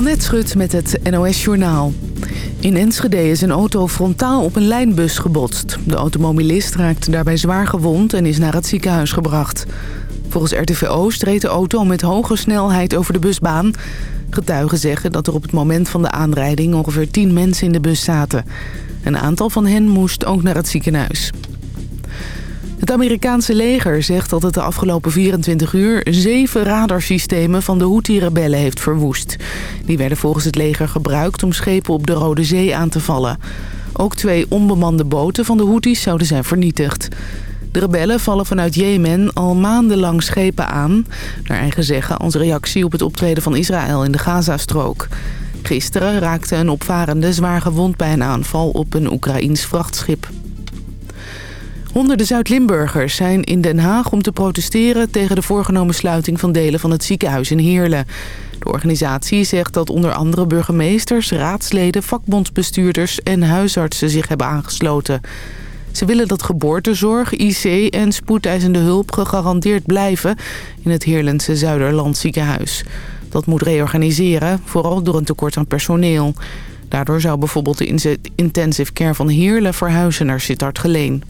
Annette Schut met het NOS Journaal. In Enschede is een auto frontaal op een lijnbus gebotst. De automobilist raakt daarbij zwaar gewond en is naar het ziekenhuis gebracht. Volgens RTV Oost reed de auto met hoge snelheid over de busbaan. Getuigen zeggen dat er op het moment van de aanrijding ongeveer 10 mensen in de bus zaten. Een aantal van hen moest ook naar het ziekenhuis. Het Amerikaanse leger zegt dat het de afgelopen 24 uur... zeven radarsystemen van de Houthi-rebellen heeft verwoest. Die werden volgens het leger gebruikt om schepen op de Rode Zee aan te vallen. Ook twee onbemande boten van de Houthis zouden zijn vernietigd. De rebellen vallen vanuit Jemen al maandenlang schepen aan... naar eigen zeggen als reactie op het optreden van Israël in de Gazastrook. Gisteren raakte een opvarende zwaar gewond bij een aanval op een Oekraïns vrachtschip. Honderden Zuid-Limburgers zijn in Den Haag om te protesteren... tegen de voorgenomen sluiting van delen van het ziekenhuis in Heerlen. De organisatie zegt dat onder andere burgemeesters, raadsleden... vakbondsbestuurders en huisartsen zich hebben aangesloten. Ze willen dat geboortezorg, IC en spoedeisende hulp gegarandeerd blijven... in het Heerlense Zuiderland ziekenhuis. Dat moet reorganiseren, vooral door een tekort aan personeel. Daardoor zou bijvoorbeeld de intensive care van Heerlen verhuizen naar Sittard Geleen.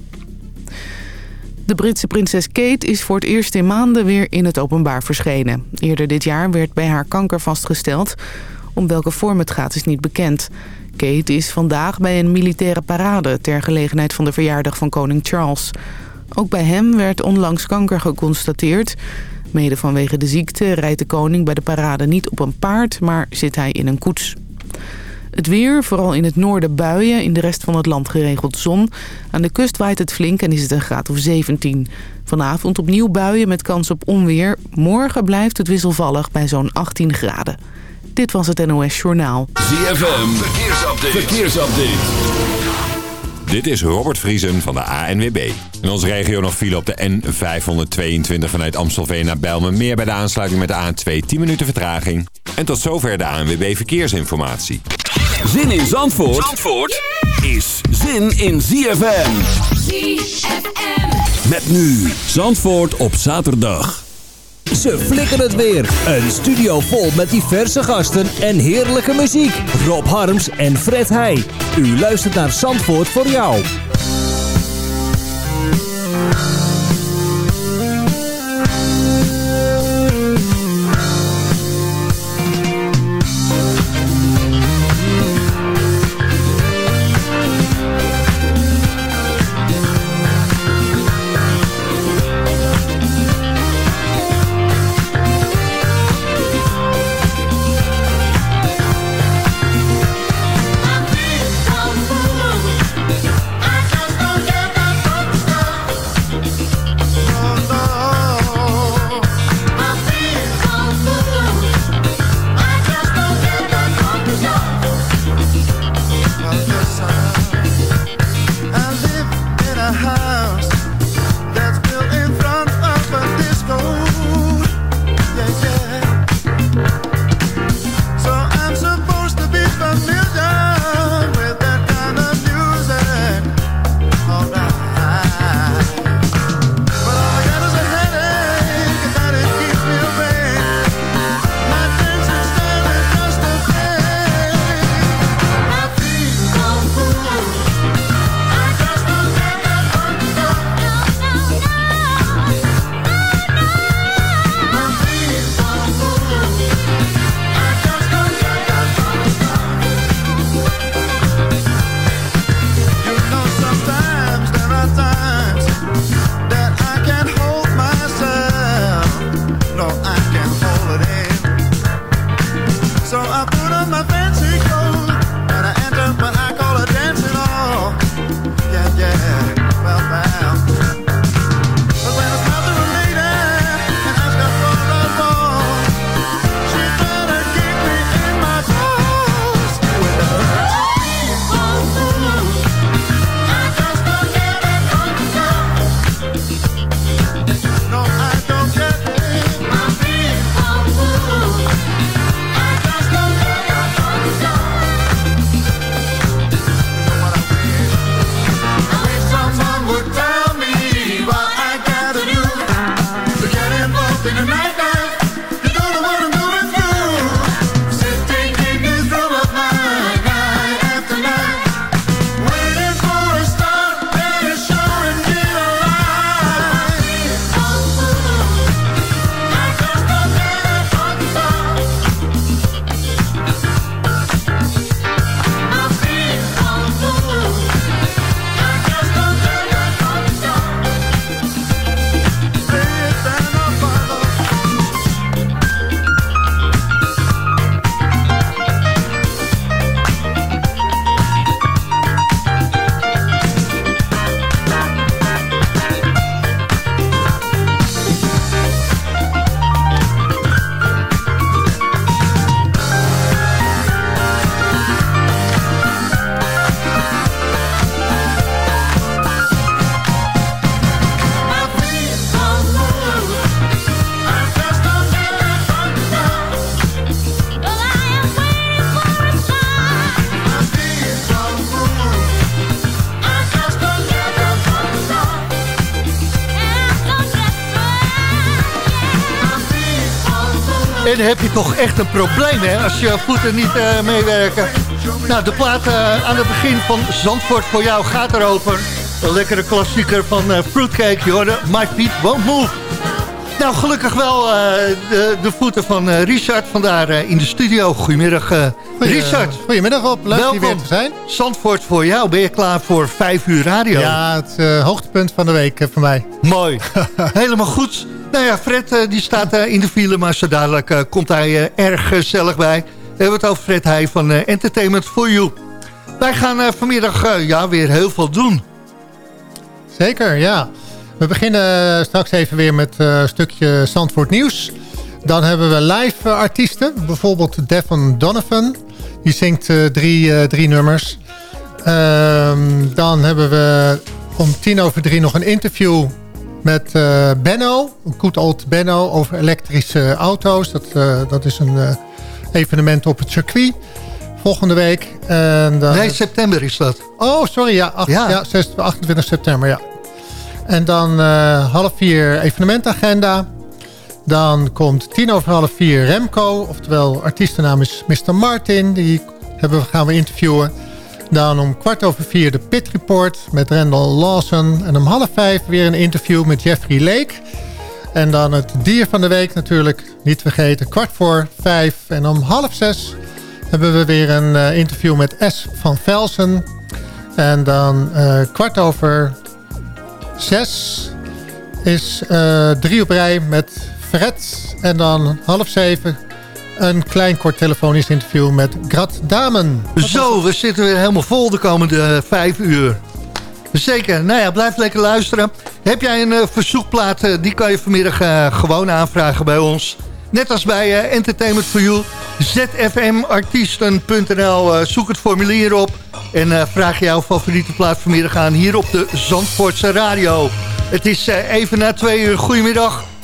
De Britse prinses Kate is voor het eerst in maanden weer in het openbaar verschenen. Eerder dit jaar werd bij haar kanker vastgesteld. Om welke vorm het gaat is niet bekend. Kate is vandaag bij een militaire parade... ter gelegenheid van de verjaardag van koning Charles. Ook bij hem werd onlangs kanker geconstateerd. Mede vanwege de ziekte rijdt de koning bij de parade niet op een paard... maar zit hij in een koets. Het weer, vooral in het noorden buien, in de rest van het land geregeld zon. Aan de kust waait het flink en is het een graad of 17. Vanavond opnieuw buien met kans op onweer. Morgen blijft het wisselvallig bij zo'n 18 graden. Dit was het NOS Journaal. ZFM, verkeersupdate. verkeersupdate. Dit is Robert Vriesen van de ANWB. In onze regio nog file op de N522 vanuit Amstelveen naar Bijlmermeer... bij de aansluiting met de A2 10 minuten vertraging. En tot zover de ANWB Verkeersinformatie. Zin in Zandvoort, Zandvoort is zin in ZFM. ZFM. Met nu Zandvoort op zaterdag. Ze flikken het weer. Een studio vol met diverse gasten en heerlijke muziek. Rob Harms en Fred Heij. U luistert naar Zandvoort voor jou. Dan heb je toch echt een probleem hè, als je voeten niet uh, meewerken. Nou, de plaat uh, aan het begin van Zandvoort voor jou gaat erover. Een lekkere klassieker van uh, Fruitcake, je hoorde My Feet Won't Move. Nou, gelukkig wel de, de, voeten van Richard, vandaar in de studio. Goedemiddag, Richard. Goedemiddag op, leuk Welkom. weer te zijn. Zandvoort voor jou, ben je klaar voor 5 uur radio? Ja, het hoogtepunt van de week voor mij. Mooi, helemaal goed. Nou ja, Fred die staat in de file, maar zo dadelijk komt hij erg gezellig bij. We hebben het over Fred Heij van Entertainment for You. Wij gaan vanmiddag ja, weer heel veel doen. Zeker, ja. We beginnen straks even weer met een stukje Zandvoort nieuws. Dan hebben we live artiesten. Bijvoorbeeld Devon Donovan. Die zingt drie, drie nummers. Um, dan hebben we om tien over drie nog een interview met uh, Benno. Een goed old Benno over elektrische auto's. Dat, uh, dat is een uh, evenement op het circuit. Volgende week. En. Nee, september is dat. Oh, sorry. Ja, 8, ja. ja 26, 28 september, ja. En dan half vier evenementagenda. Dan komt tien over half vier Remco. Oftewel, artiestennaam is Mr. Martin. Die hebben, gaan we interviewen. Dan om kwart over vier de Pit Report met Randall Lawson. En om half vijf weer een interview met Jeffrey Lake. En dan het dier van de week natuurlijk. Niet vergeten, kwart voor vijf. En om half zes hebben we weer een uh, interview met S. van Velsen. En dan uh, kwart over zes is uh, drie op rij met Fred. En dan half zeven een klein kort telefonisch interview met Grat Damen. Zo, we zitten weer helemaal vol de komende vijf uur. Zeker. Nou ja, blijf lekker luisteren. Heb jij een uh, verzoekplaat, uh, die kan je vanmiddag gewoon aanvragen bij ons. Net als bij Entertainment for You. zfmartiesten.nl Zoek het formulier op. En vraag jouw favoriete plaat vanmiddag aan hier op de Zandvoortse Radio. Het is even na twee uur. Goedemiddag.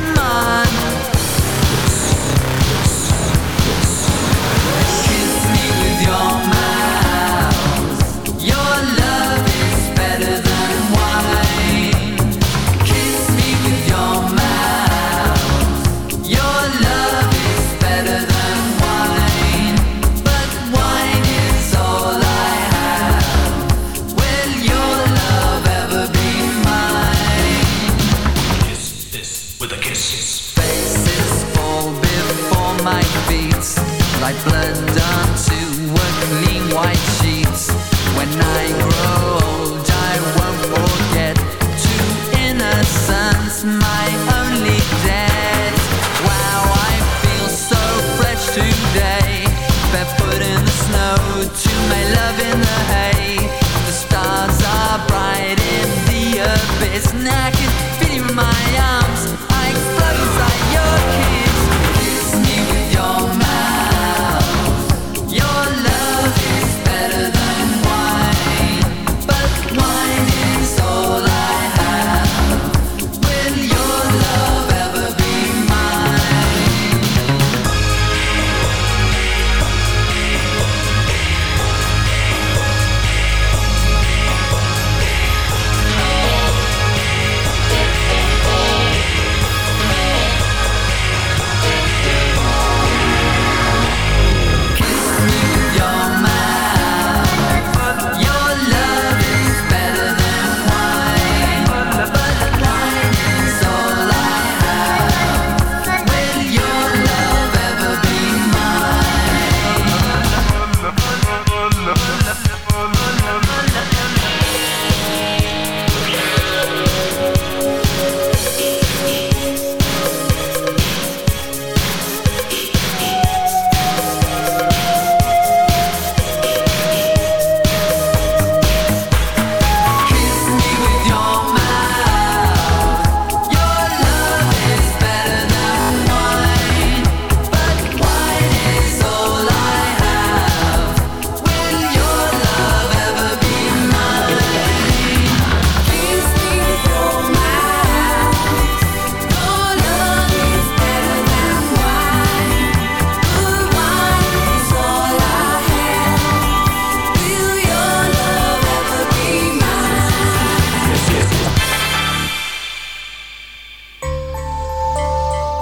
gave the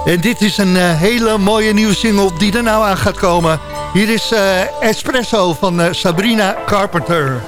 En dit is een eh, hele mooie nieuwe single die er nou aan gaat komen. Hier is eh, Espresso van eh, Sabrina Carpenter.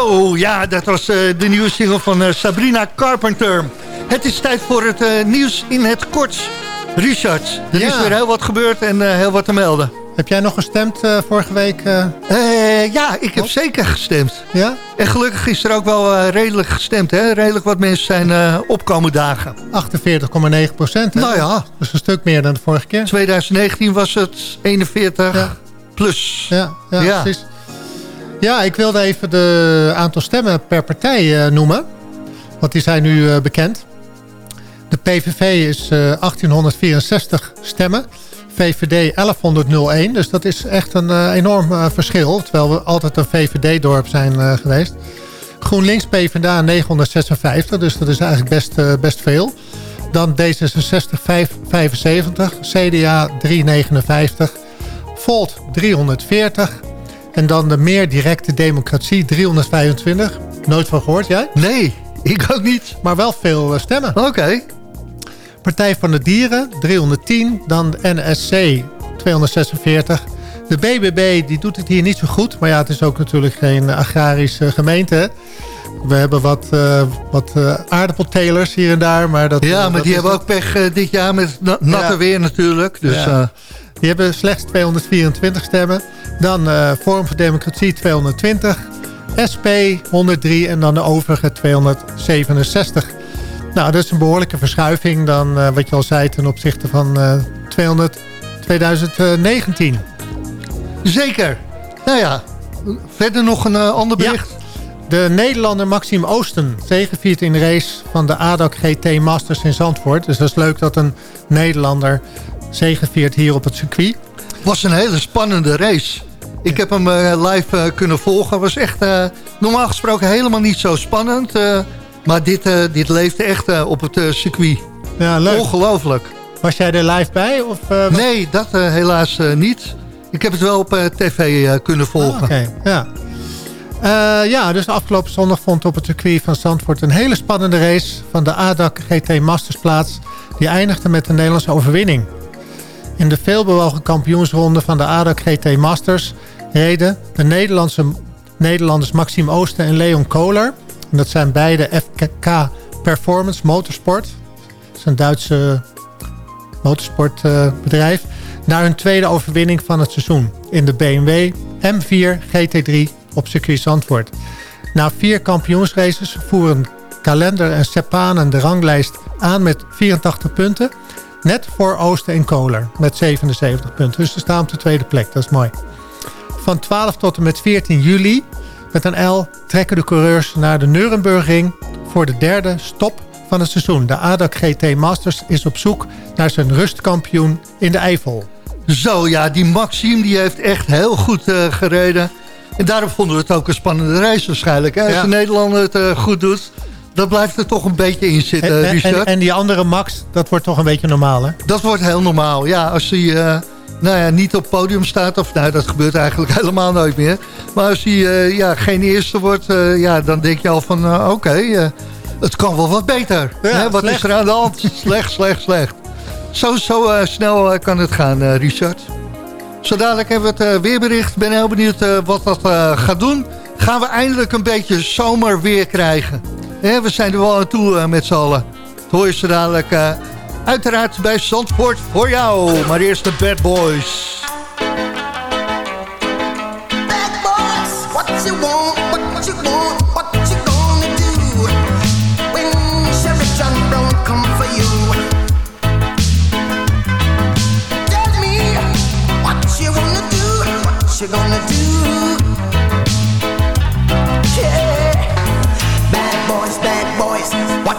Zo, ja, dat was eh, de nieuwe single van eh, Sabrina Carpenter. Het is tijd voor het eh, nieuws in het kort. Richard, er Ja. is weer heel wat gebeurd en heel wat te melden. Heb jij nog gestemd vorige week? ja, ik heb zeker gestemd. ja? En gelukkig is er ook wel redelijk gestemd. Hè? Redelijk wat mensen zijn opkomen dagen. 48,9 procent. Nou ja. Dat is een stuk meer dan de vorige keer. 2019 was het 41 Ja. plus. Ja, ja, Ja. precies. Ja, ik wilde even de aantal stemmen per partij eh, noemen. Want die zijn nu eh, bekend. De PVV is eh, 1864 stemmen. VVD 1101. Dus dat is echt een eh, enorm eh, verschil. Terwijl we altijd een VVD-dorp zijn eh, geweest. GroenLinks PvdA 956. Dus dat is eigenlijk best, eh, best veel. Dan D66 5, 75. CDA 359. Volt 340. En dan de meer directe democratie 325. Nooit van gehoord, jij? Nee, ik ook niet. Maar wel veel eh, stemmen. Oké. Partij van de Dieren 310. Dan de NSC 246. De BBB die doet het hier niet zo goed. Maar ja, het is ook natuurlijk geen agrarische gemeente. We hebben wat, eh, wat eh, aardappeltelers hier en daar. Maar dat, Ja, maar dat die hebben ook pech dit jaar met na- natte Ja. weer natuurlijk. Dus Ja. Eh, Die hebben slechts 224 stemmen. Dan eh Vorm voor Democratie 220. SP 103 en dan de overige 267. Nou, dat is een behoorlijke verschuiving dan eh, wat je al zei ten opzichte van eh 200, 2019. zeker. Nou ja, verder nog een eh, ander Ja. bericht. De Nederlander Maxime Oosten zegeviert in de race van de ADAC GT Masters in Zandvoort. Dus dat is leuk dat een Nederlander zegeviert hier op het circuit. was een hele spannende race. Ik heb hem eh, live eh, kunnen volgen. was echt eh, normaal gesproken helemaal niet zo spannend. maar dit, dit leefde echt op het circuit. Ja, leuk. Ongelooflijk. Was jij er live bij? Of, Nee, dat helaas niet. Ik heb het wel op tv kunnen volgen. Ah, Oké, ja. Ja, dus afgelopen zondag vond op het circuit van Zandvoort... een hele spannende race van de ADAC GT Masters plaats... die eindigde met een Nederlandse overwinning. In de veelbewogen kampioensronde van de ADAC GT Masters... reden de Nederlandse, Nederlanders Maxime Oosten en Leon Kohler... En dat zijn beide FK Performance Motorsport. Dat is een Duitse motorsportbedrijf. naar hun tweede overwinning van het seizoen. In de BMW M4 GT3 op circuit Zandvoort. Na vier kampioensraces voeren Kalender en Sepanen de ranglijst aan met 84 punten. Net voor Oosten en Kohler met 77 punten. Dus ze staan op de tweede plek, dat is mooi. Van 12 tot en met 14 juli met een L trekken de coureurs naar de Nurembergring voor de derde stop van het seizoen. De ADAC GT Masters is op zoek naar zijn rustkampioen in de Eifel. Zo, ja, die Maxime die heeft echt heel goed eh, gereden. En daarom vonden we het ook een spannende race waarschijnlijk. Hè? Als Ja. de Nederlander het eh, goed doet, dan blijft er toch een beetje in zitten, En, Richard. en, en die andere Max, dat wordt toch een beetje normaal, hè? Dat wordt heel normaal. Ja, als hij eh, nou ja, niet op het podium staat... of nou, dat gebeurt eigenlijk helemaal nooit meer. Maar als hij eh, ja, geen eerste wordt... eh, ja, dan denk je al van... oké, het kan wel wat beter. Ja, Hè, wat slecht. is er aan de hand? slecht, slecht, slecht. Zo, zo snel kan het gaan, Richard. Zo dadelijk hebben we het weerbericht. ben heel benieuwd wat dat gaat doen. Gaan we eindelijk een beetje zomerweer krijgen. Hè, we zijn er wel aan toe eh, met z'n allen. Dat hoor je dadelijk eh, uiteraard bij Zandvoort voor jou. Maar eerst de Bad Boys. You gonna do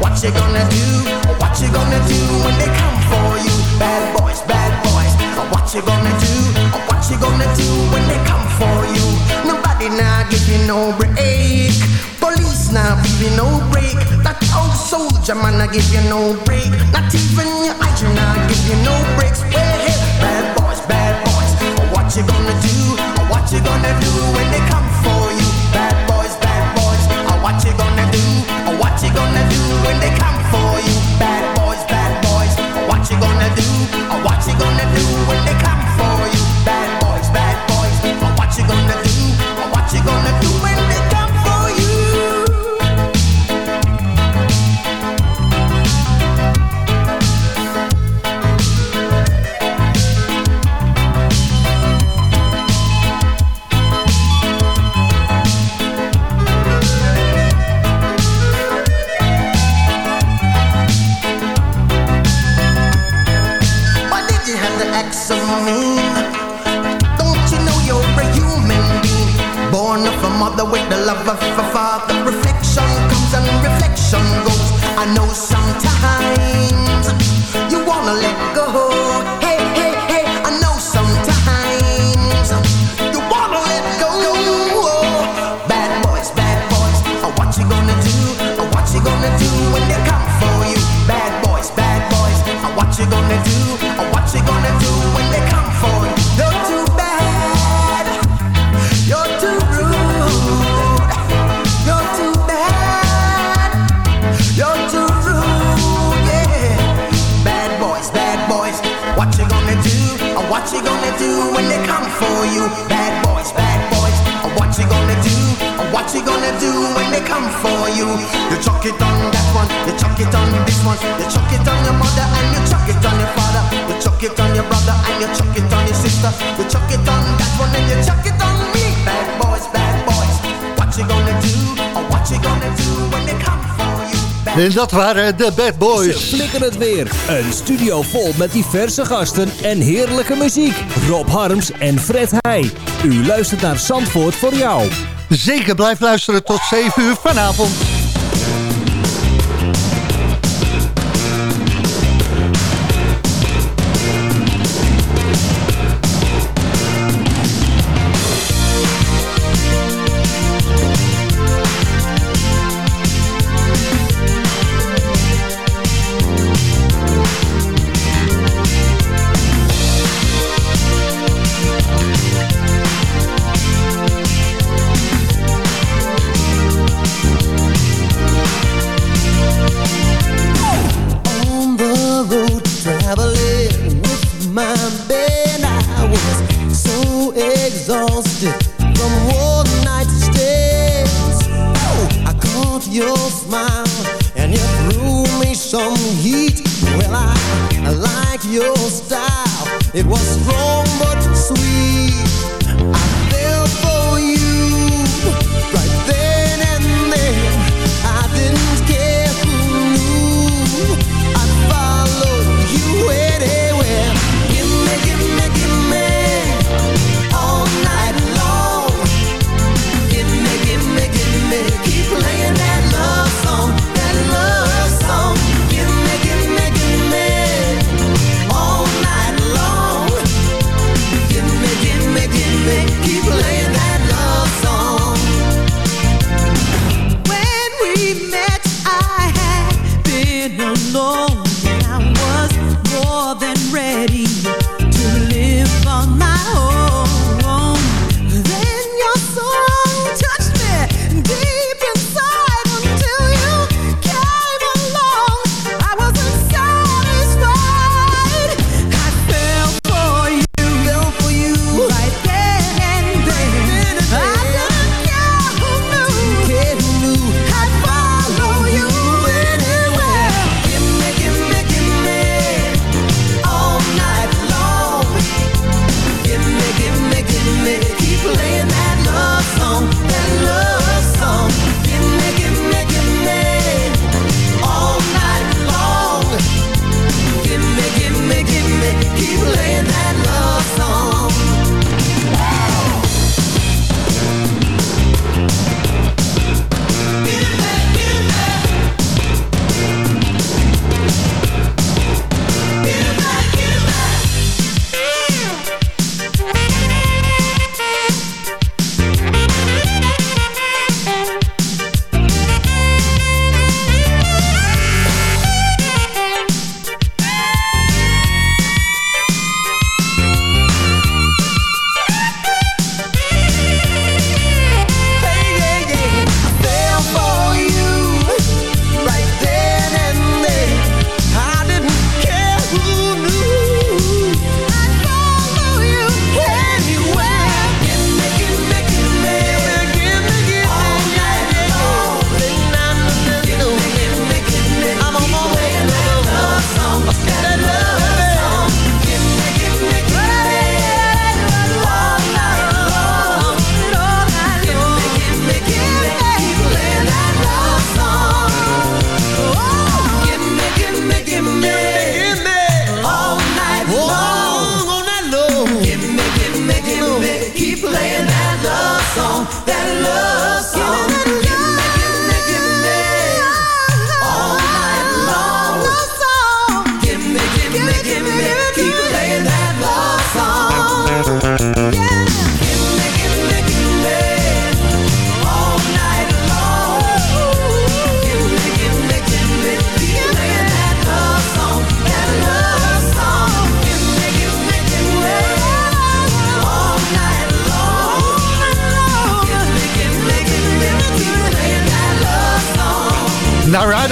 what you gonna do? What you gonna do when they come for you? Bad boys, bad boys, what you gonna do? What you gonna do when they come for you? Nobody now give you no break. Police now give you no break. That old soldier man I give you no break. Not even your agent now give you no breaks. Well, hey, bad boys, bad boys, what you gonna do? What you gonna do when they come dat waren de Bad Boys. Ze flikken het weer. Een studio vol met diverse gasten en heerlijke muziek. Rob Harms en Fred Heij. U luistert naar Zandvoort voor jou. Zeker blijf luisteren tot 7 uur vanavond.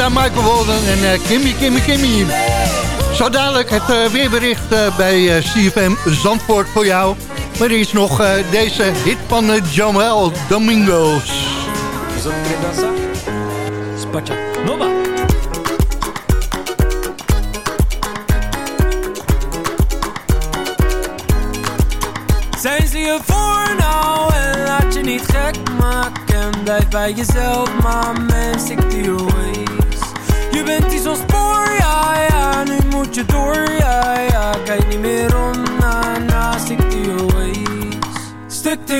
Ja, Michael Walden en eh, Kimmy, Kimmy, Kimmy. Zo dadelijk het eh, weerbericht uh, bij CFM Zandvoort voor jou. Maar er is nog deze hit van Jamel Domingos. Nova. Zijn ze je voor nou en laat je niet gek maken? Blijf bij jezelf, maar mensen ik die away. Je bent die zo'n spoor, ja, ja, nu moet je door, ja, ja Kijk niet meer om, na, na, stick to your ways. Stick to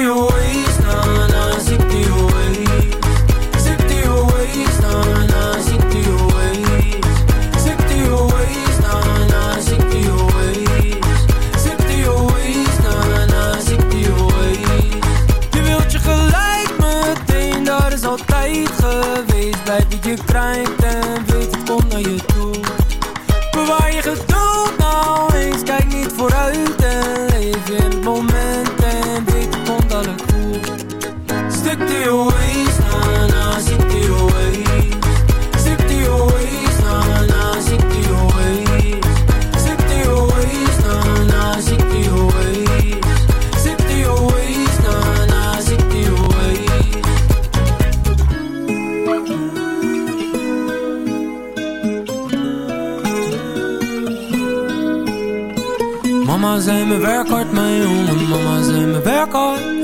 Mama zei me werk hard mijn jongen, mama zei me werk hard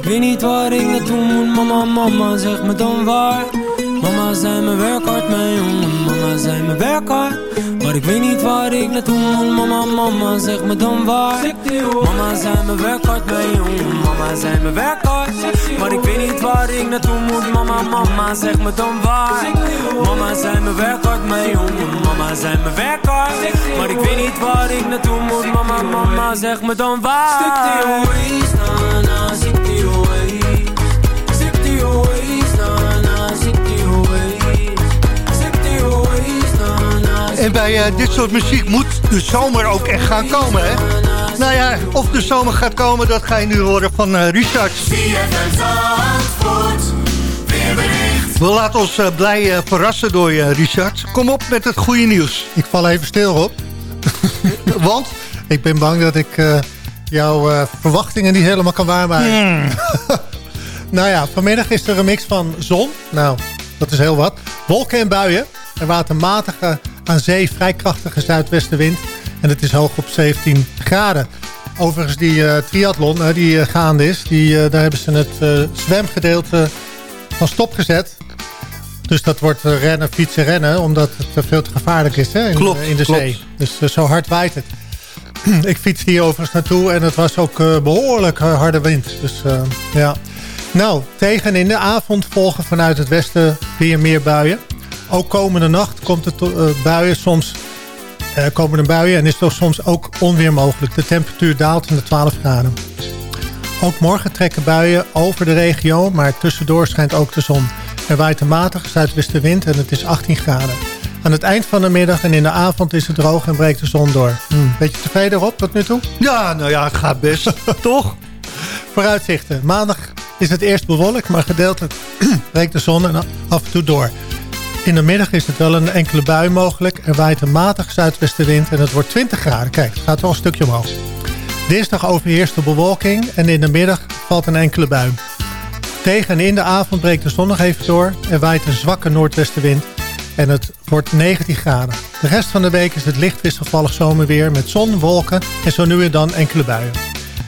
ik weet niet waar ik naartoe moet, mama, mama zeg me dan waar. Mama zei me werk hard mijn jongen, mama zei me werk hard Maar ik weet niet waar ik naartoe moet, mama, mama zeg me dan waar. Mama zei me werk hard mijn jongen, mama zei me werk hard Maar ik weet niet waar ik naartoe moet, mama, mama zeg me dan waar. Mama zei me werk hard mijn jongen, mama zei me werk hard Maar ik weet niet waar ik naartoe moet, mama, mama zeg me dan waar En bij eh, dit soort muziek moet de zomer ook echt gaan komen, hè? Nou ja, of de zomer gaat komen, dat ga je nu horen van eh, Richard. We laten ons eh, blij verrassen door je, Richard. Kom op met het goede nieuws. Ik val even stil, Rob. Want? Ik ben bang dat ik jouw verwachtingen niet helemaal kan waarmaken. Hmm. nou ja, vanmiddag is er een mix van zon. Nou, dat is heel wat. Wolken en buien. Er waait een matige, aan zee vrij krachtige zuidwestenwind. En het is hoog op 17 graden. Overigens die eh, triathlon eh, die eh, gaande is, die, daar hebben ze het zwemgedeelte van stop gezet. Dus dat wordt rennen, fietsen, rennen, omdat het veel te gevaarlijk is hè, in, Klopt, in de klopt. zee. Dus zo hard waait het. ik fietste hier overigens naartoe en het was ook eh, behoorlijk eh, harde wind. Dus ja. Nou, tegen in de avond volgen vanuit het westen weer meer buien. Ook komende nacht komt het eh, buien soms eh, komen er buien en is er soms ook onweer mogelijk. De temperatuur daalt naar 12 graden. Ook morgen trekken buien over de regio, maar tussendoor schijnt ook de zon. Er waait een matige zuidwestenwind en het is 18 graden. Aan het eind van de middag en in de avond is het droog en breekt de zon door. Hm, beetje tevreden op tot nu toe? Ja, nou ja, het gaat best. Toch? Vooruitzichten. Maandag is het eerst bewolkt, maar gedeeltelijk breekt de zon en af en toe door. In de middag is het wel een enkele bui mogelijk. Er waait een matige zuidwestenwind en het wordt 20 graden. Kijk, het gaat wel een stukje omhoog. Dinsdag overheerst de bewolking en in de middag valt een enkele bui. Tegen en in de avond breekt de zon nog even door. Er waait een zwakke noordwestenwind en het wordt 19 graden. De rest van de week is het licht wisselvallig zomerweer met zon, wolken en zo nu en dan enkele buien.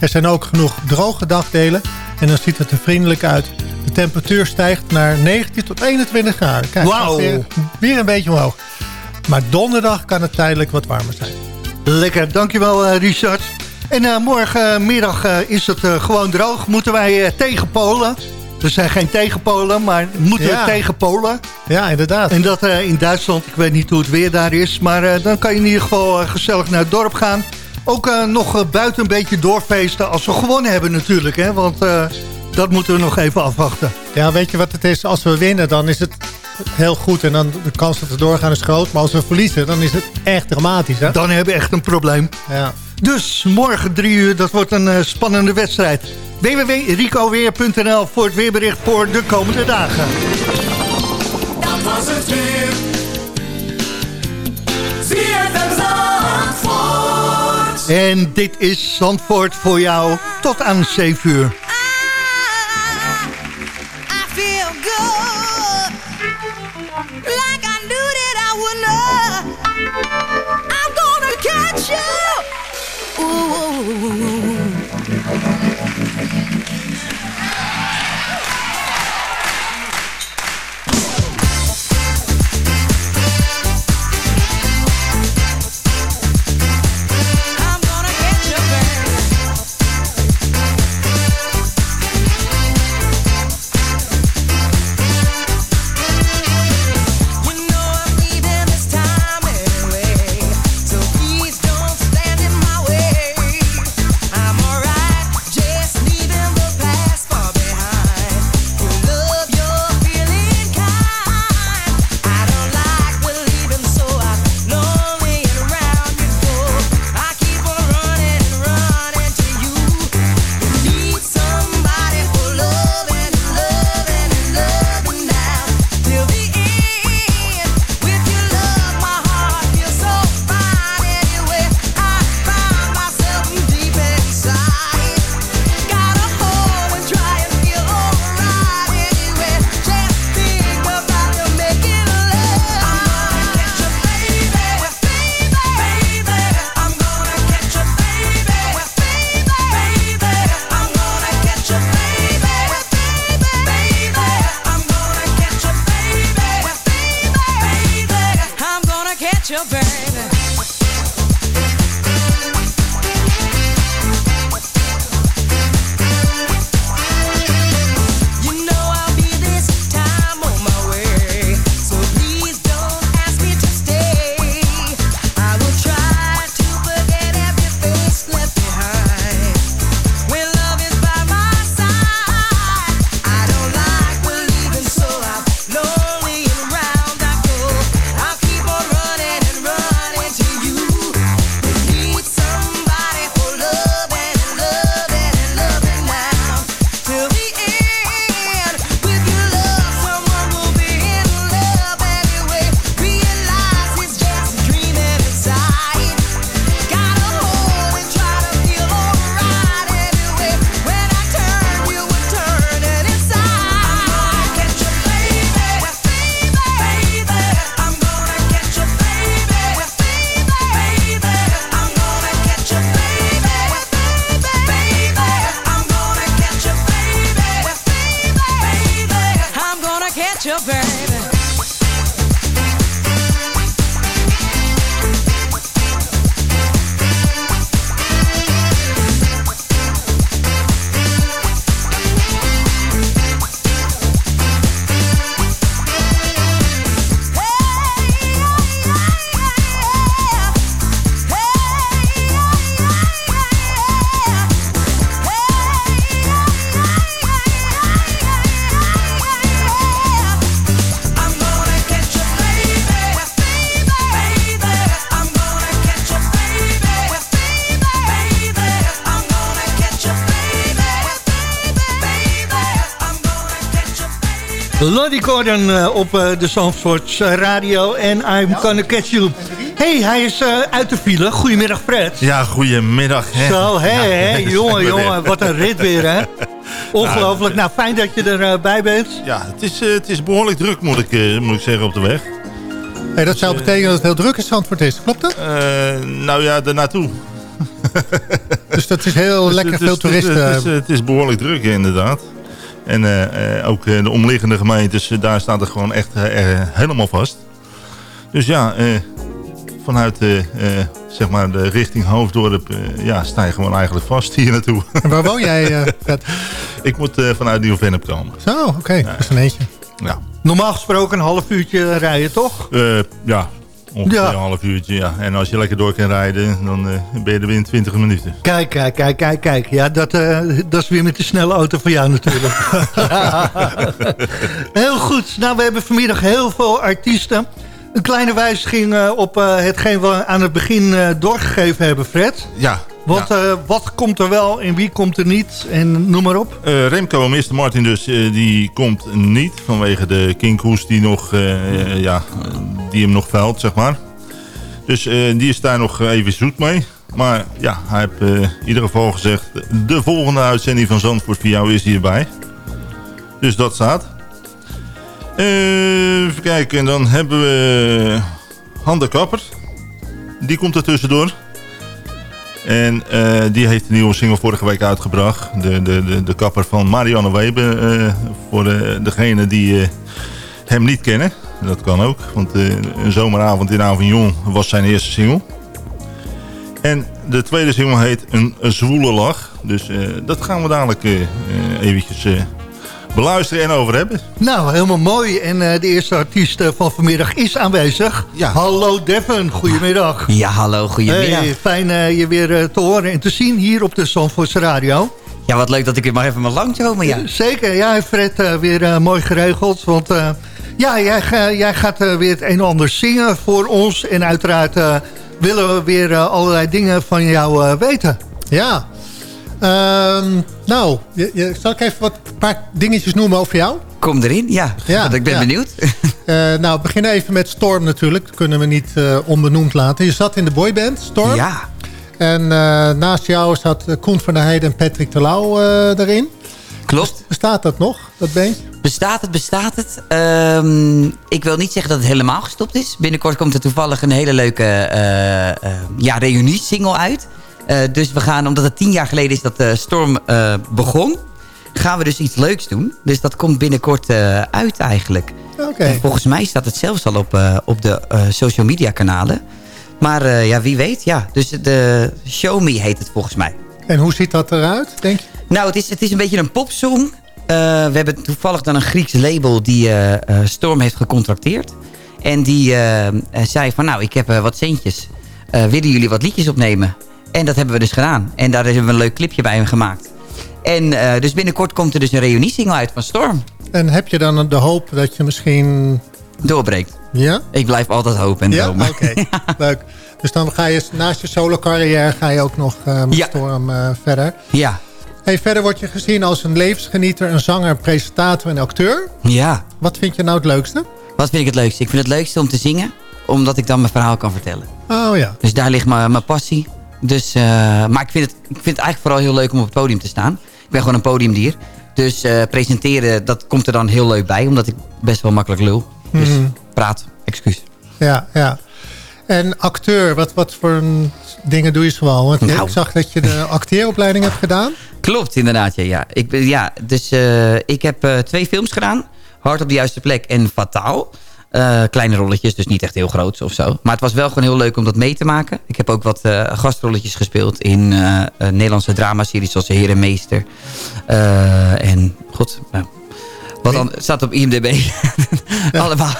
Er zijn ook genoeg droge dagdelen en dan ziet het er vriendelijk uit. De temperatuur stijgt naar 19 tot 21 graden. Kijk, Weer, weer een beetje omhoog. Maar donderdag kan het tijdelijk wat warmer zijn. Lekker, dankjewel eh, Richard. En eh, morgenmiddag eh, is het gewoon droog. Moeten wij tegen Polen. Er zijn geen tegenpolen, maar moeten Ja. we tegen Polen. Ja, inderdaad. En dat in Duitsland, ik weet niet hoe het weer daar is. Maar dan kan je in ieder geval gezellig naar het dorp gaan. Ook nog buiten een beetje doorfeesten als we gewonnen hebben natuurlijk. Hè? Want dat moeten we nog even afwachten. Ja, weet je wat het is? Als we winnen, dan is het heel goed. En dan de kans dat we doorgaan is groot. Maar als we verliezen, dan is het echt dramatisch. Hè? Dan hebben we echt een probleem. Ja. Dus morgen drie uur, dat wordt een eh, spannende wedstrijd. www.ricoweer.nl voor het weerbericht voor de komende dagen. Dat was het weer. En dit is Zandvoort voor jou tot aan 7 uur. You. Ooh. I'm Lottie Gordon eh, op eh, de Zandvoorts eh, radio en I'm gonna catch you. hey, hij is eh, uit de file. Goedemiddag Fred. Ja, goedemiddag. Hè. Zo, hé, Ja, zijn jongen, jongen, wat een rit weer, hè? Ongelooflijk. Nou, fijn dat je erbij bent. Ja, het is, het is behoorlijk druk, moet ik, eh, moet ik zeggen, op de weg. Hey, dat zou betekenen dat het heel druk in Zandvoort is. Klopt dat? Eh, nou ja, daarnaartoe. Dus dat is heel Dus lekker veel toeristen. Het is, het is behoorlijk druk, inderdaad. En eh, eh, ook eh, de omliggende gemeentes, daar staat het gewoon echt helemaal vast. Dus ja, eh, vanuit zeg maar de richting Hoofddorp eh, ja, sta je gewoon eigenlijk vast hier naartoe. En waar woon jij, eh, Fred? Ik moet eh, vanuit Nieuw-Vennep komen. Zo, oké. Dat is een eentje. Ja. Normaal gesproken een half uurtje rijden, toch? Eh, ja, ongeveer Ja. een half uurtje. Ja. En als je lekker door kan rijden, dan eh, ben je er binnen 20 minuten. Kijk, kijk, kijk, kijk, kijk. Ja, dat, eh, dat is weer met de snelle auto van jou natuurlijk. heel goed. Nou, we hebben vanmiddag heel veel artiesten. Een kleine wijziging eh, op eh, hetgeen we aan het begin eh, doorgegeven hebben, Fred. Ja. Wat, eh, wat komt er wel en wie komt er niet? En noem maar op. Eh, Remco Mr. Martin dus, eh, die komt niet vanwege de kinkhoes die, nog, ja, die hem nog vuilt, zeg maar. Dus die is daar nog even zoet mee. Maar ja, hij heeft in ieder geval gezegd... de volgende uitzending van Zandvoort voor jou is hierbij. Dus dat staat. Even kijken, en dan hebben we Han de Kapper. Die komt er tussendoor. En eh, die heeft een nieuwe single vorige week uitgebracht. De, de, de, de kapper van Marianne Weber. eh, voor de, degene die eh, hem niet kennen. Dat kan ook. Want eh, een zomeravond in Avignon was zijn eerste single. En de tweede single heet Een, een Zwoele Lach. Dus eh, dat gaan we dadelijk eh, eh, eventjes eh, beluisteren en over hebben. Nou, helemaal mooi. En eh, de eerste artiest eh, van vanmiddag is aanwezig. Hallo Devin, goedemiddag. Ja, hallo, goedemiddag. Hey, fijn eh, je weer te horen en te zien hier op de Zandvoortse Radio. Ja, wat leuk dat ik weer mag even mijn langskomen, ja. Zeker, ja, Fred weer mooi geregeld. Want eh, ja, jij, jij gaat weer het een en ander zingen voor ons. En uiteraard eh, willen we weer allerlei dingen van jou eh, weten. Ja. Ehm, nou, je, je, zal ik even wat een paar dingetjes noemen over jou? Kom erin, ja. Want ik ben ja. benieuwd. Eh, nou, we beginnen even met Storm natuurlijk. Dat kunnen we niet eh, onbenoemd laten. Je zat in de boyband, Storm. Ja. En eh, naast jou zat Koen van der Heijden en Patrick Terlouw erin. Klopt. Bestaat dat nog, dat bandje? Bestaat het, bestaat het? Ehm, ik wil niet zeggen dat het helemaal gestopt is. Binnenkort komt er toevallig een hele leuke ja, reunie-single uit. Eh, dus we gaan, omdat het tien jaar geleden is dat de Storm eh, begon... gaan we dus iets leuks doen. Dus dat komt binnenkort eh, uit eigenlijk. Volgens mij staat het zelfs al op, op de social media kanalen. Maar ja, wie weet, ja. Dus de Show Me heet het volgens mij. En hoe ziet dat eruit, denk je? Nou, het is, het is een beetje een popsong. Eh, we hebben toevallig dan een Grieks label die Storm heeft gecontracteerd. En die zei van, nou, ik heb wat centjes. Willen jullie wat liedjes opnemen? En dat hebben we dus gedaan. En daar hebben we een leuk clipje bij hem gemaakt. En eh, dus binnenkort komt er dus een reuniesingle uit van Storm. En heb je dan de hoop dat je misschien... Doorbreekt. Ja? Ik blijf altijd hopen en Ja? dromen. Oké, leuk. Dus dan ga je naast je solo carrière ga je ook nog eh, met Ja. Storm eh, verder. Ja. Hey, verder word je gezien als een levensgenieter, een zanger, presentator en acteur. Ja. Wat vind je nou het leukste? Wat vind ik het leukste? Ik vind het leukste om te zingen. Omdat ik dan mijn verhaal kan vertellen. Oh ja. Dus daar ligt mijn, mijn passie. Dus, eh, maar ik vind, het, ik vind het eigenlijk vooral heel leuk om op het podium te staan. Ik ben gewoon een podiumdier. Dus eh, presenteren, dat komt er dan heel leuk bij. Omdat ik best wel makkelijk lul. Dus Mhm. praat, excuus. Ja, ja. En acteur, wat, wat voor dingen doe je zoal? Want Nou. ik zag dat je de acteeropleiding hebt gedaan. Klopt, inderdaad. Ja, ja. Ik, ja dus eh, ik heb twee films gedaan. Hard op de juiste plek en Fataal. Eh, kleine rolletjes, dus niet echt heel groot of zo. Maar het was wel gewoon heel leuk om dat mee te maken. Ik heb ook wat eh, gastrolletjes gespeeld in eh, Nederlandse dramaseries zoals Heer en Meester. En, god, nou, wat dan staat op IMDb. Allemaal.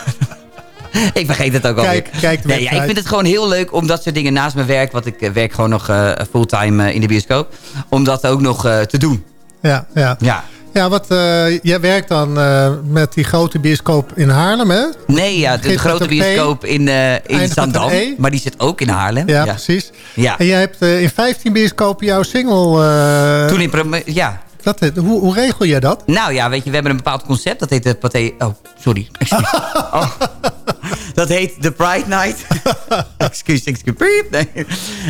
ik vergeet het ook al. Kijk- kijk nee, ja, ik vind het gewoon heel leuk om dat soort dingen naast mijn werk... want ik werk gewoon nog fulltime in de bioscoop... om dat ook nog te doen. Ja, ja. Ja. Ja, wat, eh, jij werkt dan eh, met die grote bioscoop in Haarlem, hè? Nee, ja, de grote bioscoop in, eh in Zandam. E. Maar die zit ook in Haarlem. Ja, precies. Ja. En jij hebt in 15 bioscopen jouw single... Toen in... Ja. Dat, hoe, hoe regel jij dat? Nou ja, weet je, we hebben een bepaald concept. Dat heet de Pathé... Oh, sorry. Oh. Dat heet The Pride Night. excuus, excuus. Piep. Nee.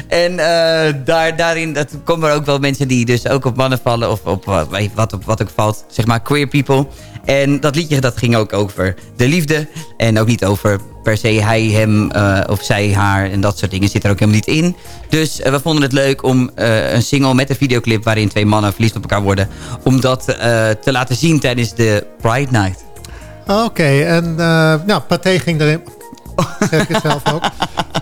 En eh, daar, daarin dat komen er ook wel mensen die dus ook op mannen vallen. Of op wat, wat, op, wat ook valt. Zeg maar queer people. En dat liedje dat ging ook over de liefde. En ook niet over per se hij, hem eh, of zij, haar. En dat soort dingen zit er ook helemaal niet in. Dus eh, we vonden het leuk om eh, een single met een videoclip... waarin twee mannen verliefd op elkaar worden... om dat te laten zien tijdens de Pride Night. Oké, en nou, Pathé ging erin... zeg je zelf ook.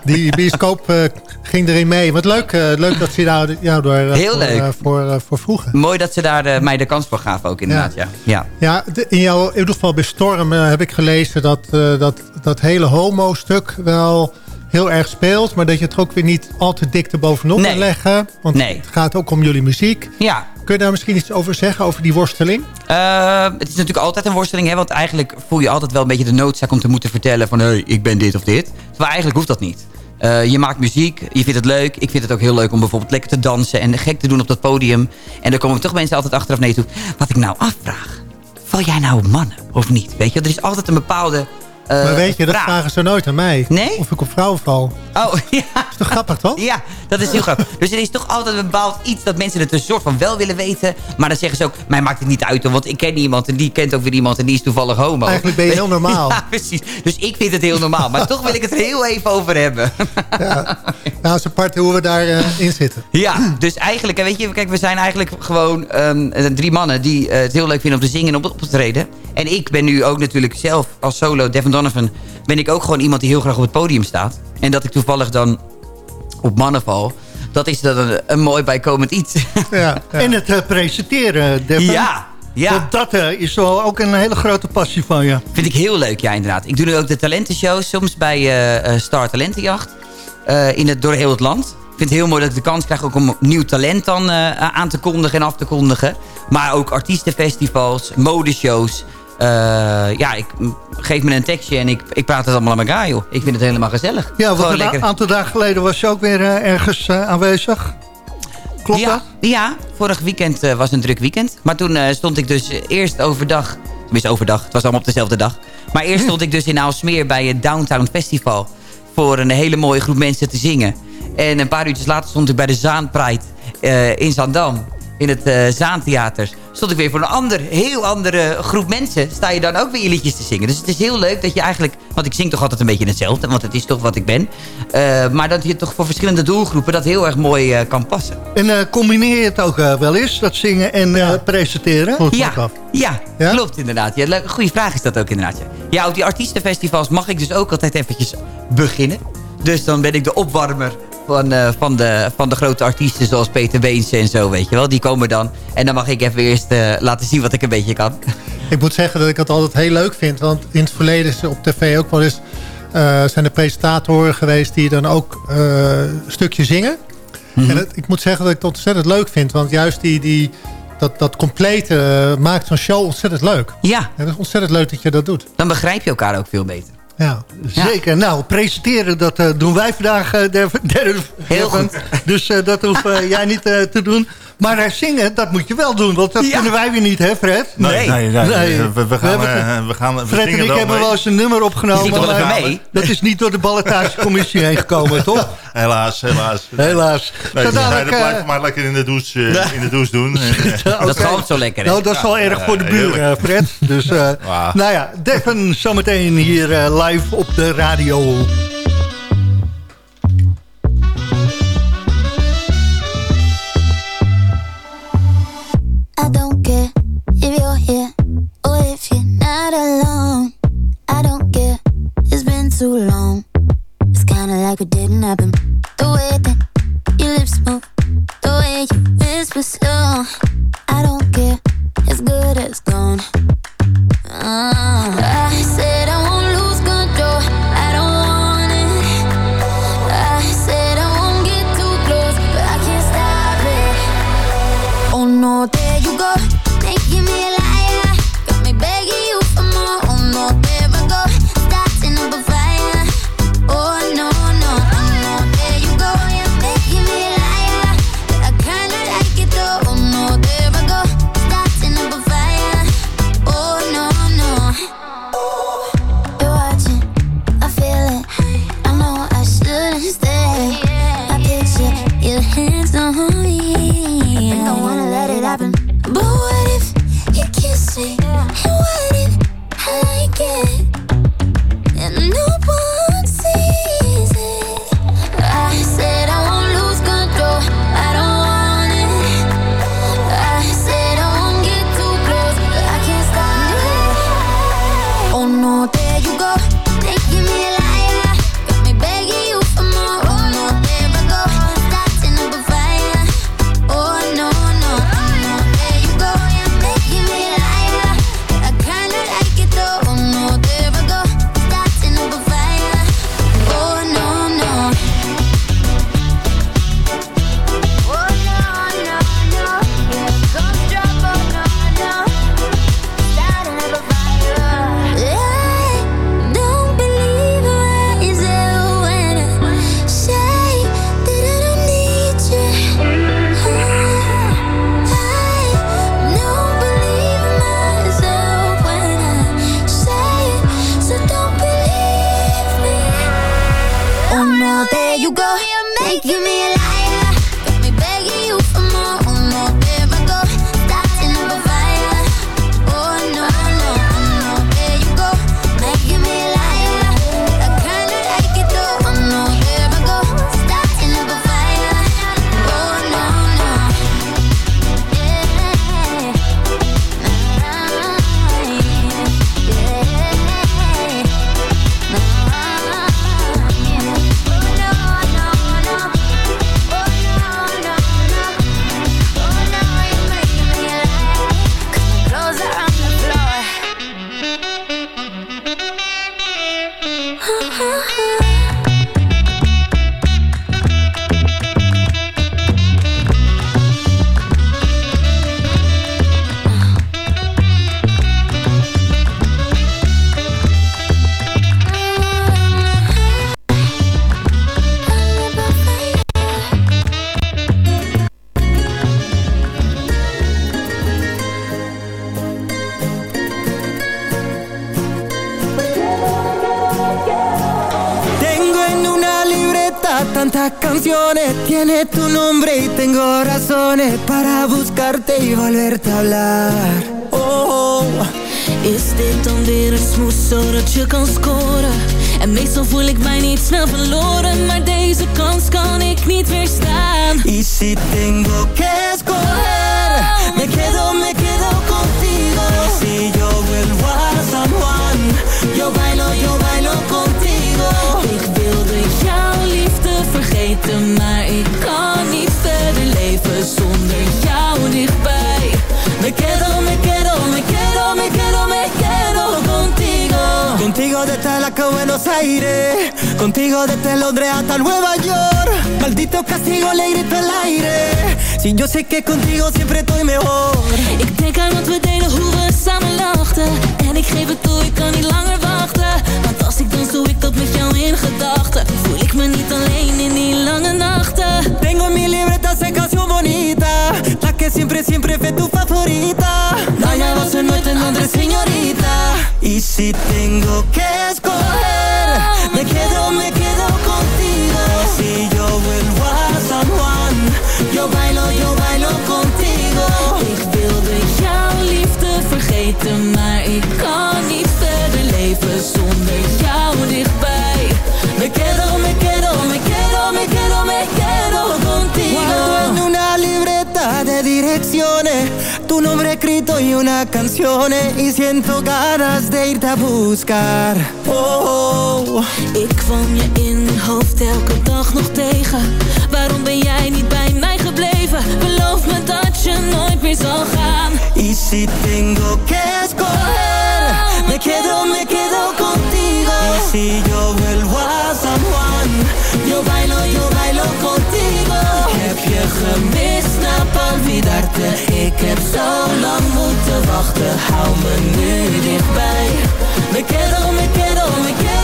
Die bioscoop eh, ging erin mee. Wat leuk, eh, leuk dat ze jou, jou daar Heel voor, leuk. voor, voor vroegen. Mooi dat ze daar mij de kans voor gaven ook inderdaad, ja. ja. Ja, de- in, jouw, in ieder geval bij Storm heb ik gelezen dat, dat dat hele homo-stuk wel heel erg speelt. Maar dat je het ook weer niet al te dik erbovenop Nee. wil leggen. Want Nee. het gaat ook om jullie muziek. Ja. Kun je daar misschien iets over zeggen, over die worsteling? Eh, het is natuurlijk altijd een worsteling, hè, want eigenlijk voel je altijd wel een beetje de noodzaak om te moeten vertellen van, hé, hey, ik ben dit of dit. Maar eigenlijk hoeft dat niet. Eh, je maakt muziek, je vindt het leuk. Ik vind het ook heel leuk om bijvoorbeeld lekker te dansen en gek te doen op dat podium. En dan komen toch mensen altijd achteraf je toe. Wat ik nou afvraag, val jij nou op mannen of niet? Weet je, er is altijd een bepaalde eh, maar weet je, dat vraag. vragen ze nooit aan mij. Nee? Of ik op vrouwen val. Oh, ja. is toch grappig, toch? Ja, dat is heel grappig. Dus er is toch altijd een bepaald iets dat mensen het een soort van wel willen weten. Maar dan zeggen ze ook, mij maakt het niet uit. Want ik ken iemand en die kent ook weer iemand en die is toevallig homo. Eigenlijk ben je heel normaal. Ja, precies. Dus ik vind het heel normaal. Maar toch wil ik het er heel even over hebben. Ja, nou, is apart hoe we daarin in zitten. Ja, dus eigenlijk, weet je, kijk, we zijn eigenlijk gewoon ehm, drie mannen die eh, het heel leuk vinden om te zingen en op, te treden. En ik ben nu ook natuurlijk zelf als solo, Devin Donovan, ben ik ook gewoon iemand die heel graag op het podium staat. En dat ik toevallig dan op mannen val, dat is dan een, een mooi bijkomend iets. Ja, En het eh, presenteren, Devin. Ja, ja. Want dat eh, is wel ook een hele grote passie van je. Vind ik heel leuk, ja, inderdaad. Ik doe nu ook de talentenshows, soms bij eh, Star Talentenjacht. eh, in het, door heel het land. Ik vind het heel mooi dat ik de kans krijg ook om nieuw talent dan eh, aan te kondigen en af te kondigen. Maar ook artiestenfestivals, modeshows. Eh, ja, ik geef me een tekstje en ik, ik praat het allemaal aan elkaar, joh. Ik vind het helemaal gezellig. Ja, want een aantal dagen geleden was je ook weer eh, ergens eh, aanwezig. Klopt ja, dat? Ja, vorig weekend eh, was een druk weekend. Maar toen stond ik dus eerst overdag... Tenminste overdag, het was allemaal op dezelfde dag. Maar eerst stond ik dus in Aalsmeer bij het Downtown Festival... voor een hele mooie groep mensen te zingen. En een paar uurtjes later stond ik bij de Zaanpride in Zandam... in het eh, Zaantheater. Stond ik weer voor een ander, heel andere groep mensen... sta je dan ook weer je liedjes te zingen. Dus het is heel leuk dat je eigenlijk... want ik zing toch altijd een beetje hetzelfde... want het is toch wat ik ben. Eh, maar dat je toch voor verschillende doelgroepen... dat heel erg mooi eh, kan passen. En eh, combineer je het ook wel eens, dat zingen en eh, presenteren? Ja, ja, klopt inderdaad. Ja, leuk- goeie vraag is dat ook inderdaad. Ja. ja, op die artiestenfestivals mag ik dus ook altijd eventjes beginnen. Dus dan ben ik de opwarmer van, eh, van, de, van de grote artiesten zoals Peter Beens en zo, weet je wel. Die komen dan en dan mag ik even eerst eh, laten zien wat ik een beetje kan. Ik moet zeggen dat ik het altijd heel leuk vind. Want in het verleden is op tv ook wel eens... eh, zijn er presentatoren geweest die dan ook een stukje zingen. Mhm. En het- ik moet zeggen dat ik het ontzettend leuk vind. Want juist die, die, dat, dat complete maakt zo'n show ontzettend leuk. Ja. Het is ontzettend leuk dat je dat doet. Dan begrijp je elkaar ook veel beter. Ja. Zeker. Nou, presenteren, dat eh, doen wij vandaag. eh, der, der- Heel goed. Dus eh, dat hoef jij niet te doen. Maar zingen, dat moet je wel doen. Want dat Ja. kunnen wij weer niet, hè Fred? Nee, nee, nee. Nee. We, we gaan, eh, we gaan we Fred en ik hebben mee. wel eens een nummer opgenomen. wel maar mee? Dat is niet door de ballotagecommissie heen gekomen, toch? Helaas, helaas. Helaas. Nee, Zo die dadelijk, zeiden, blijf eh, maar lekker in de douche, eh, in de douche doen. En, eh, Dat galmt zo lekker, hè? Nou, dat is wel erg voor de buren, Fred. Dus, eh, nou ja, Devin zometeen hier live op de radio. Or oh, if you're not alone. I don't care, it's been too long. It's kinda like it didn't happen. The way that volverte a hablar. Oh, Is dit dan weer een smoes zodat je kan scoren? En meestal voel ik mij niet snel verloren Maar deze kans kan ik niet weerstaan y si tengo que escoger, me quedo, me quedo contigo. Y si yo vuelvo a San Juan, yo bailo, yo bailo contigo. Ik wilde jouw liefde vergeten Maar ik kan que Buenos Aires, contigo desde Londres hasta Nueva York. Maldito castigo le grito al aire. Si yo sé que contigo siempre estoy mejor. Ik denk aan wat we deden, hoe we samen lachten En ik geef het toe, ik kan niet langer wachten Want als ik dans, doe ik dat met jou in gedachten Voel ik me niet alleen in die lange nachten Tengo en mi libreta esa canción bonita, la que siempre, siempre fue tu favorita. No ya va a ser nuestra nombre, señorita. Y si tengo que escoger, me quedo, me quedo contigo. Si yo vuelvo a San Juan, yo bailo, yo bailo contigo. Ik wilde jouw liefde vergeten Maar ik kan niet verder leven zonder jou dichtbij Me quedo, me quedo, me quedo, me quedo, me quedo contigo. Guardo en una libreta de direcciones tu nombre escrito y una canción y siento ganas de irte a buscar. Oh, Ik kwam je in mijn hoofd elke dag nog tegen Waarom ben jij niet bij mij gebleven? Beloof me dat je nooit meer zal gaan y si tengo que escoger, me quedo, me quedo contigo. Y si yo vuelvo a San Juan, yo bailo, yo bailo contigo. Heb je gemist, snap olvidarte Ik heb zo lang moeten wachten. Hou me nu dichtbij. Me quedo, me quedo, me quedo,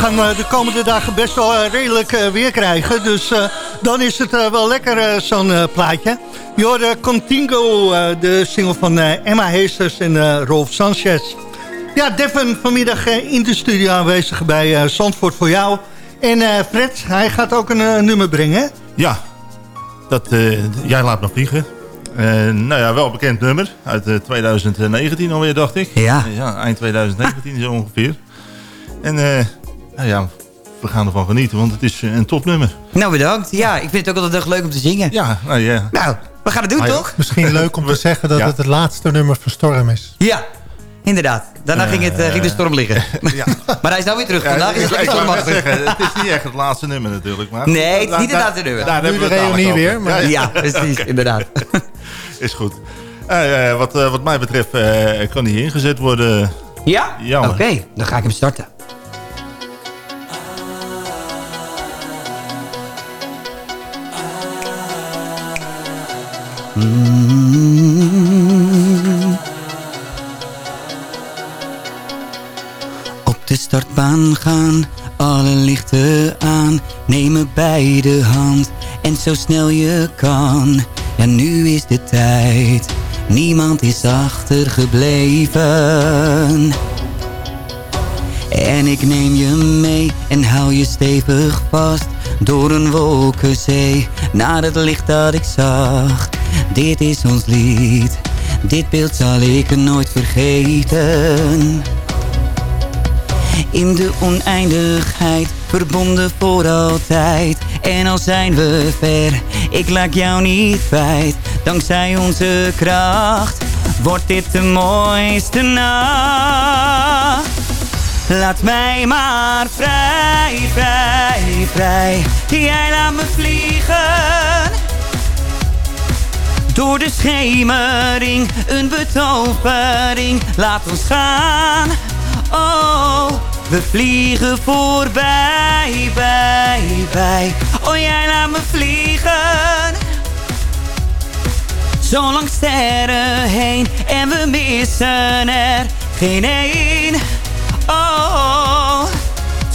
gaan eh, de komende dagen best wel eh, redelijk eh, weer krijgen. Dus eh, dan is het wel lekker zo'n plaatje. Je hoorde Contingo, eh, de single van Emma Heesters en eh, Rolf Sanchez. Ja, Devin vanmiddag in de studio aanwezig bij eh, Zandvoort voor jou. En eh, Fred, hij gaat ook een nummer brengen, hè? Ja, dat, eh, jij laat me vliegen. Nou ja, wel een bekend nummer. Uit eh, 2019 alweer, dacht ik. Ja. ja eind 2019 zo ongeveer. En eh, nou ja, we gaan ervan genieten, want het is eh, een topnummer. Nou, bedankt. Ja, ik vind het ook altijd erg leuk om te zingen. Ja, nou ja. Nou, we gaan het doen, Ah, ja. toch? Misschien leuk om te zeggen dat Ja. het het laatste nummer van Storm is. Ja, inderdaad. Daarna ging, het, eh, ging de storm liggen. maar hij is nou weer terug. Ja, Vandaag is het zeggen, het is niet echt het laatste nummer natuurlijk. Maar Nee, het is niet het laatste nummer. daar Nu hebben de reunie weer, maar- Ja, precies, inderdaad. Is goed. Eh, eh, wat, eh, wat mij betreft eh, kan die ingezet worden. Ja? Ja, Oké, dan ga ik hem starten. Mm. Op de startbaan gaan, alle lichten aan. Neem me bij de hand en zo snel je kan. Ja, nu is de tijd, niemand is achtergebleven. En ik neem je mee en hou je stevig vast Door een wolkenzee naar het licht dat ik zag. Dit is ons lied, dit beeld zal ik nooit vergeten. In de oneindigheid, verbonden voor altijd. En al zijn we ver, ik laat jou niet kwijt. Dankzij onze kracht, wordt dit de mooiste nacht Laat mij maar vrij, vrij, vrij. Jij laat me vliegen. Door de schemering, een betovering. Laat ons gaan. Oh, we vliegen voorbij, bij, bij. Oh, jij laat me vliegen. Zo lang sterren heen en we missen er geen één. Oh,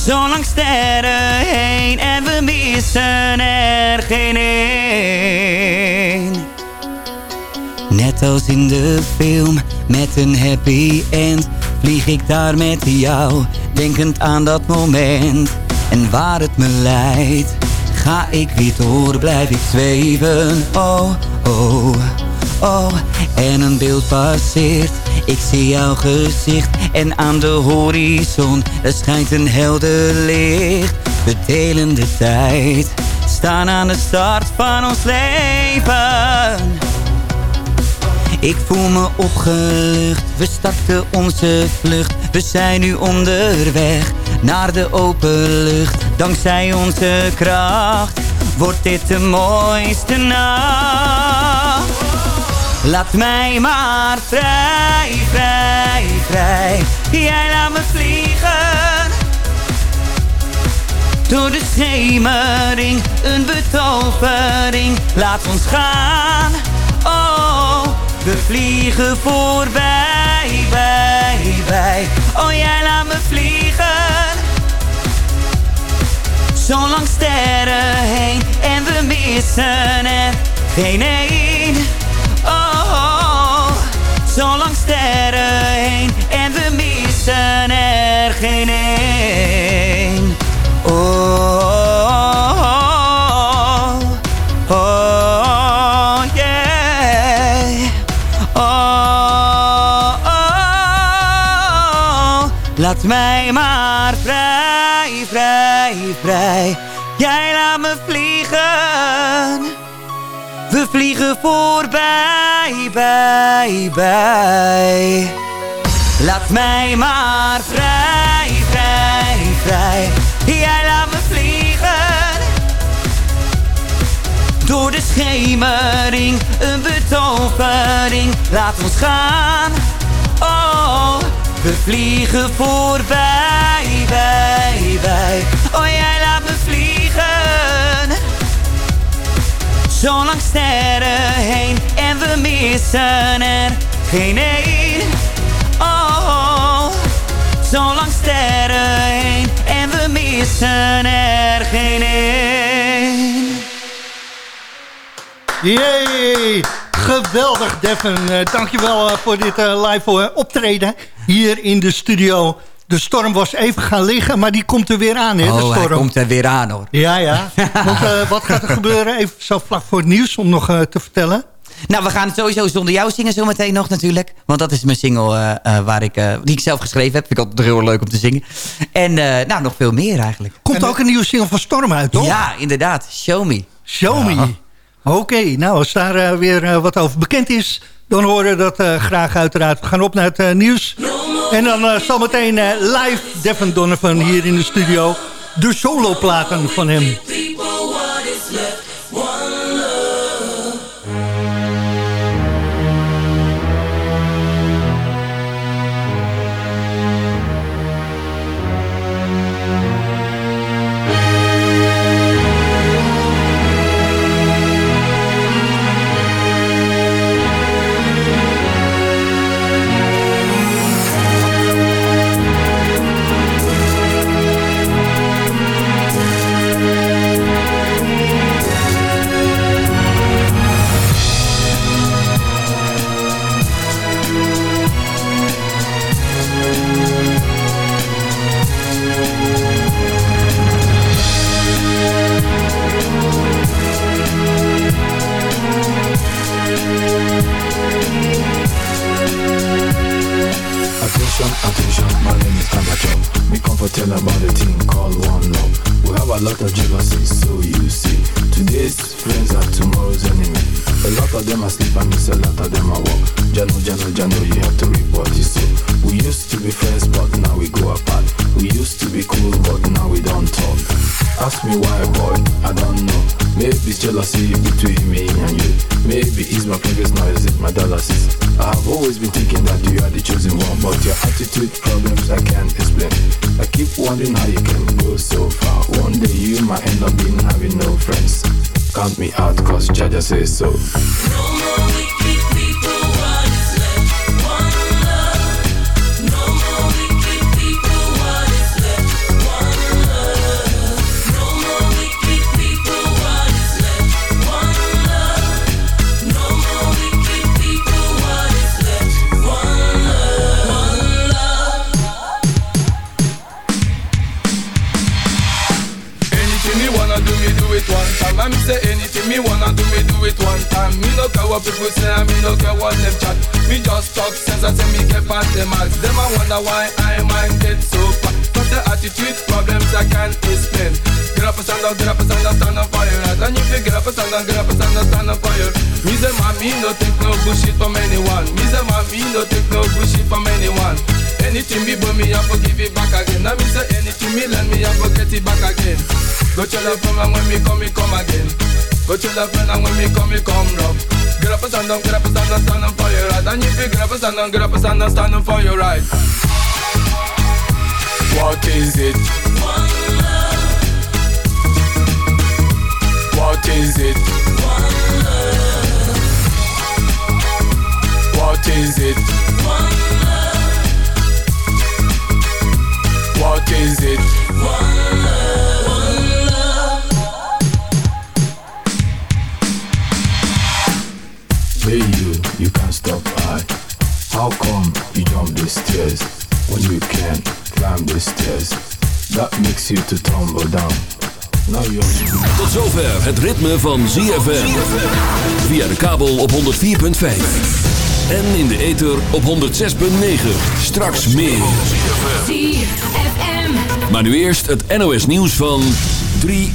Zo lang sterren heen en we missen er geen één. Net als in de film met een happy end Vlieg ik daar met jou, denkend aan dat moment. En waar het me leidt Ga ik weer door, blijf ik zweven. Oh, oh, oh. En een beeld passeert Ik zie jouw gezicht En aan de horizon Er schijnt een helder licht We delen de tijd Staan aan de start van ons leven ik voel me opgelucht, we starten onze vlucht. We zijn nu onderweg naar de open lucht. Dankzij onze kracht wordt dit de mooiste nacht. Laat mij maar vrij, vrij, vrij. Jij laat me vliegen. Door de schemering, een betovering. Laat ons gaan. Oh. We vliegen voorbij, bij, bij. Oh, jij laat me vliegen. Zo lang sterren heen en we missen er geen één. Zo lang sterren heen en we missen er geen één. Oh, oh, oh, oh, yeah. Oh, oh, laat mij maar vrij, vrij, vrij. Jij laat me vliegen. We vliegen voorbij, bij, bij. Laat mij maar vrij, vrij, vrij. Jij laat me vliegen. Door de schemering, een betovering. Laat ons gaan. Oh, we vliegen voorbij, bij, bij. Oh, jij laat me vliegen. Zo lang sterren heen en we missen er geen één. Oh, zo lang sterren heen en we missen er geen één. Jee, geweldig Devin. Uh, dankjewel uh, voor dit uh, live optreden hier in de studio. De storm was even gaan liggen, maar die komt er weer aan, hè, de Oh, storm. hij komt er weer aan, hoor. Ja, ja. Want uh, wat gaat er gebeuren? Even zo vlak voor het nieuws om nog uh, te vertellen. Nou, we gaan het sowieso zonder jou zingen zometeen nog natuurlijk. Want dat is mijn single uh, waar ik, die ik zelf geschreven heb. Vind ik altijd heel leuk om te zingen. En nou, nog veel meer eigenlijk. Komt ook een nieuwe single van Storm uit, toch? Ja, inderdaad. Show Me. Show ja. Me. Oké, okay, nou als daar weer wat over bekend is... dan horen we dat graag uiteraard. We gaan op naar het nieuws. En dan uh, zometeen uh, live Devin Donovan hier in de studio. De soloplaten van hem. Attention, attention, my name is Pamachon. Me come for tell about a thing called one love. We have a lot of jealousy, so you see. Today's friends are tomorrow's enemy. A lot of them are sleep and miss a lot of them are walk. Jano, Jano, Jano, you have to report this so. We used to be friends, but now we go apart. We used to be cool, but now we don't talk. Ask me why, boy, I don't know. Maybe it's jealousy between me and you. Maybe it's my previous noise, it's my dialysis. I have always been thinking that you are the chosen one, but your attitude problems I can't explain. I keep wondering how you can go so far. One day you might end up being having no friends. Count me out, cause Jaja says so. wanna Go your friend and when me come, me come again. Go your friend and when me come, me come love. Get up and stand up, get up and stand up, stand up for your right. And if you get up and stand up, get up and stand up, stand up for your right. What is it? One love. What is it? One love. What is it? One love. What is it? One love. How come you jump the stairs when you can climb the stairs? That makes you to tumble down. Now you're... Tot zover het ritme van ZFM. Via de kabel op 104.5. En in de ether op 106.9. Straks meer. ZFM. Maar nu eerst het NOS nieuws van 3